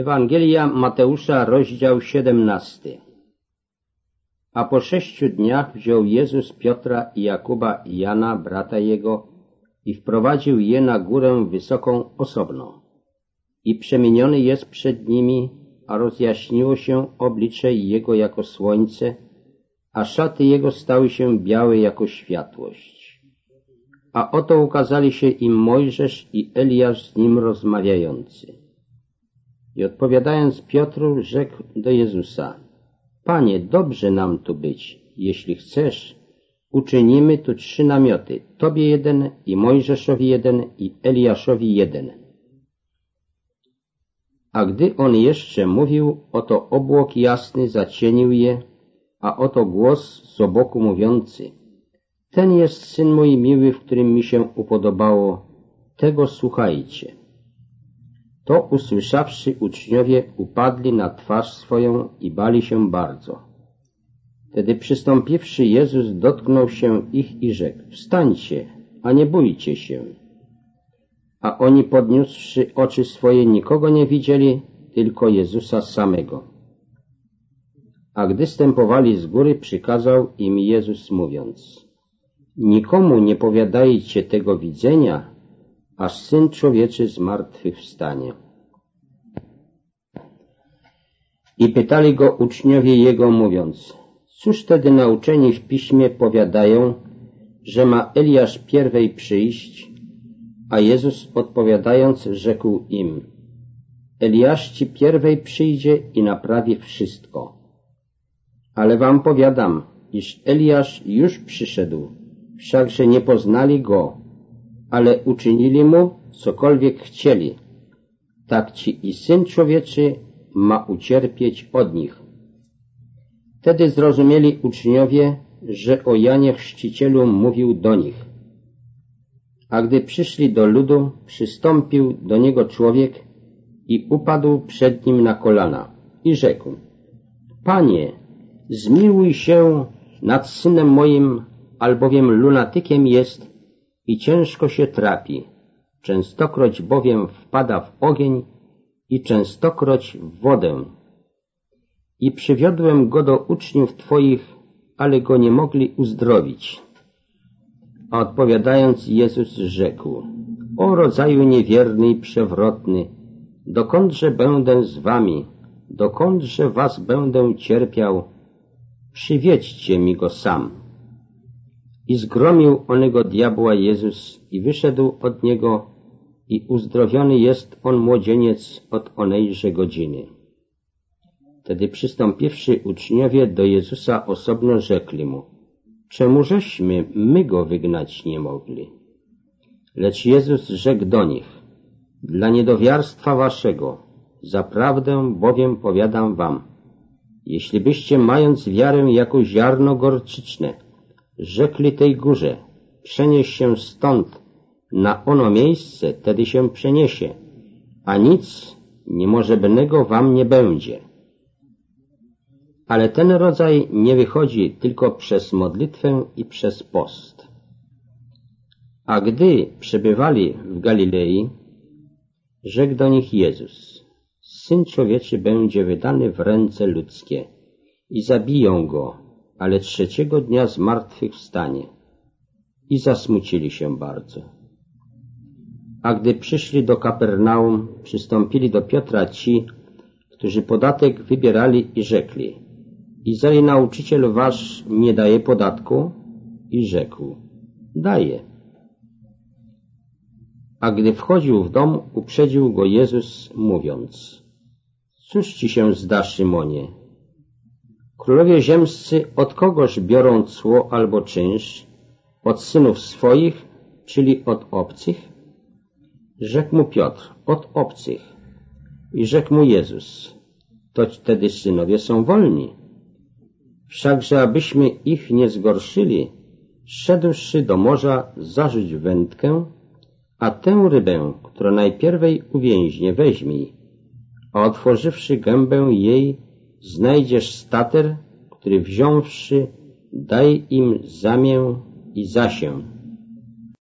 Ewangelia Mateusza, rozdział 17. A po sześciu dniach wziął Jezus Piotra i Jakuba i Jana, brata jego, i wprowadził je na górę wysoką osobną. I przemieniony jest przed nimi, a rozjaśniło się oblicze jego jako słońce, a szaty jego stały się białe jako światłość. A oto ukazali się im Mojżesz i Eliasz z nim rozmawiający. I odpowiadając Piotru, rzekł do Jezusa, Panie, dobrze nam tu być. Jeśli chcesz, uczynimy tu trzy namioty. Tobie jeden i Mojżeszowi jeden i Eliaszowi jeden. A gdy on jeszcze mówił, oto obłok jasny zacienił je, a oto głos z oboku mówiący. Ten jest Syn mój miły, w którym mi się upodobało. Tego słuchajcie. To usłyszawszy uczniowie upadli na twarz swoją i bali się bardzo. Wtedy przystąpiwszy Jezus dotknął się ich i rzekł, wstańcie, a nie bójcie się. A oni podniósłszy oczy swoje nikogo nie widzieli, tylko Jezusa samego. A gdy stępowali z góry, przykazał im Jezus mówiąc, nikomu nie powiadajcie tego widzenia, aż Syn Człowieczy z martwych wstanie. I pytali go uczniowie Jego, mówiąc, cóż wtedy nauczeni w Piśmie powiadają, że ma Eliasz pierwej przyjść? A Jezus odpowiadając rzekł im, Eliasz ci pierwej przyjdzie i naprawi wszystko. Ale wam powiadam, iż Eliasz już przyszedł, wszakże nie poznali go, ale uczynili mu cokolwiek chcieli. Tak ci i Syn Człowieczy ma ucierpieć od nich. Wtedy zrozumieli uczniowie, że o Janie Chrzcicielu mówił do nich. A gdy przyszli do ludu, przystąpił do niego człowiek i upadł przed nim na kolana i rzekł Panie, zmiłuj się nad synem moim, albowiem lunatykiem jest i ciężko się trapi, częstokroć bowiem wpada w ogień i częstokroć w wodę. I przywiodłem go do uczniów Twoich, ale go nie mogli uzdrowić. A odpowiadając Jezus rzekł, o rodzaju niewierny i przewrotny, dokądże będę z wami, dokądże was będę cierpiał, przywiedźcie mi go sam. I zgromił onego diabła Jezus i wyszedł od niego i uzdrowiony jest on młodzieniec od onejże godziny. Wtedy przystąpiwszy uczniowie do Jezusa osobno rzekli mu, czemu żeśmy my go wygnać nie mogli? Lecz Jezus rzekł do nich, dla niedowiarstwa waszego, zaprawdę bowiem powiadam wam, jeśli byście mając wiarę jako ziarno gorczyczne, rzekli tej górze, przenieś się stąd na ono miejsce, tedy się przeniesie, a nic niemożebnego wam nie będzie. Ale ten rodzaj nie wychodzi tylko przez modlitwę i przez post. A gdy przebywali w Galilei, rzekł do nich Jezus, Syn Człowieczy będzie wydany w ręce ludzkie i zabiją go, ale trzeciego dnia z martwych wstanie. I zasmucili się bardzo. A gdy przyszli do Kapernaum, przystąpili do Piotra ci, którzy podatek wybierali i rzekli Izrael nauczyciel wasz nie daje podatku? I rzekł Daje. A gdy wchodził w dom, uprzedził go Jezus, mówiąc Cóż ci się zda, Szymonie? Królowie ziemscy od kogoż biorą cło albo czynsz? Od synów swoich, czyli od obcych? Rzekł mu Piotr, od obcych. I rzekł mu Jezus, to wtedy synowie są wolni. Wszakże abyśmy ich nie zgorszyli, szedłszy do morza, zarzuć wędkę, a tę rybę, która najpierwej uwięźnie, weźmij, a otworzywszy gębę jej, znajdziesz stater, który wziąwszy, daj im zamię i zasię